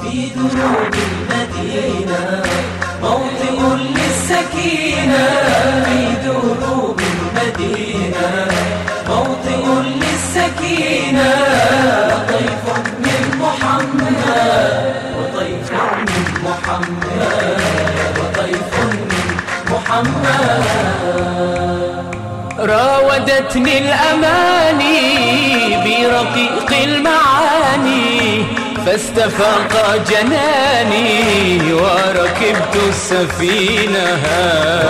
في دروب المدينة موطئ للسكينة في دروب المدينة موطئ للسكينة وطيف من محمد وطيف من محمد وطيف من محمد. راودتني الأماني برقيق المعاني فاستفاق جناني وركبت السفينة.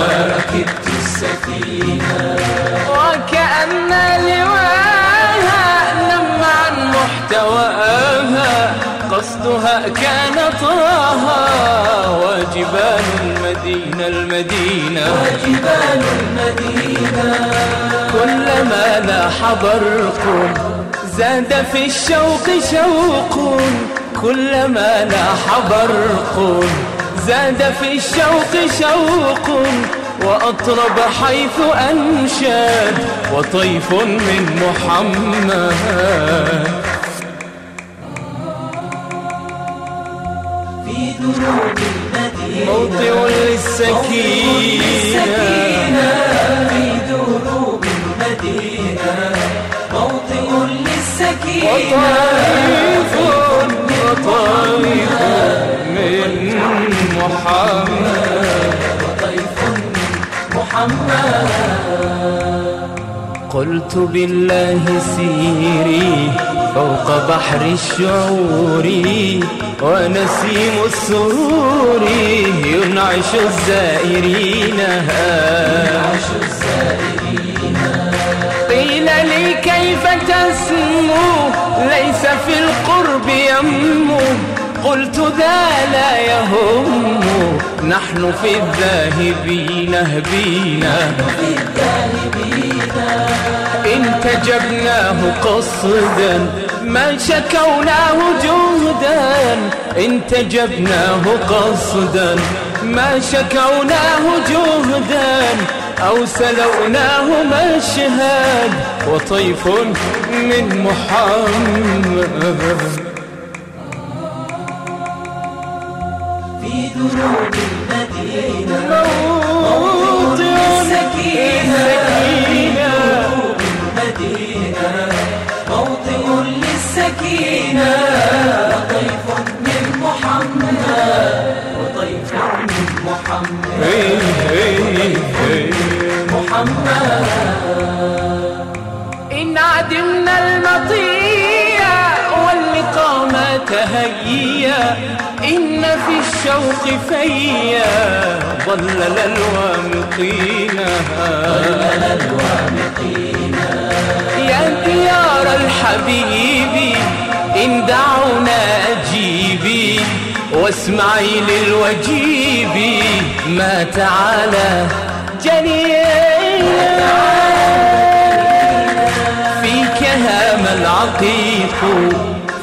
وركبت السفينة. وكأن لواها نم عن محتواها قصدها كان طه وجبال المدينة المدينة. وجبال المدينة. كلما لاح برق زاد في الشوق شوق. كلما لاح برق زاد في الشوق شوق. وأطرب حيث أنشاد وطيف من محمد. وطيف وطيف من محمد من محمد قلت بالله سيري فوق بحر الشعور ونسيم السرور ينعش الزائرين عش الزائرين قيل لي كيف تسمو؟ ليس في القرب يمو. قلت ذا لا يهم. نحن في الذاهبين هبينا في الذاهبين إن تجبناه قصدا ما شكوناه جهدا. إن تجبناه قصدا ما شكوناه جهدا. أو سلوناه مشهد وطيف من محمد. في دروب المدينة موطئ السكينة دروب المدينة موطئ للسكينة وطيف من محمد وطيف من محمد. هي هي محمد إن عدمنا المطية والإقامة هيا إن في الشوق فيا ضلل الوامقين. يا ديار الحبيب إن دعونا أجيبي واسمعي للوجيب ما تعالى جنينا فيك هام العقيق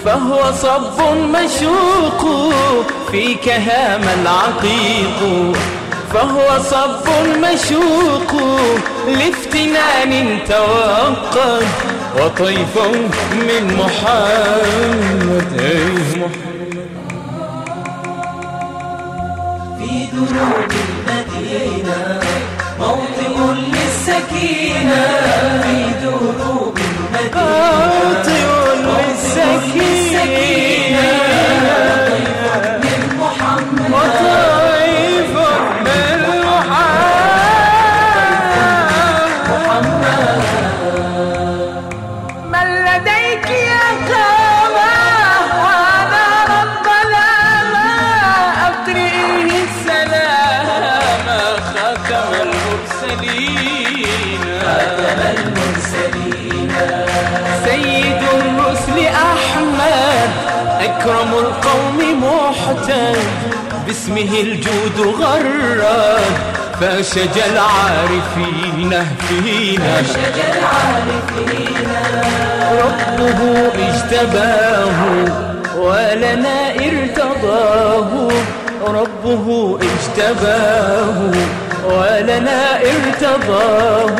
فهو صب مشوق. فيك هام العقيق فهو صب مشوق. لافتنان توقد وطيف من محمد. في دروب المدينة موطئ للسكينة في دروب المدينة. للسكينة من محمد محمد من لديك يا رب محتد باسمه الجود غرد فشج العارفين فينا. شجر عارفين ربه اجتباه ولنا ارتضاه. ربه اجتباه ولنا ارتضاه.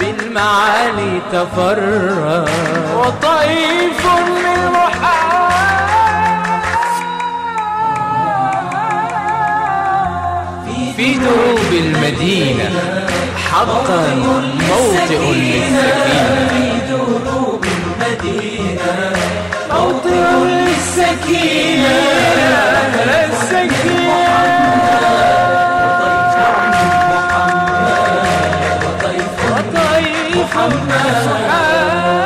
بالمعالي تفرى وطيف من في دروب المدينة حقا موطئ للسكينة. في دروب المدينة موطئ للسكينة. السكينة وطيف محمد. وطيف محمد.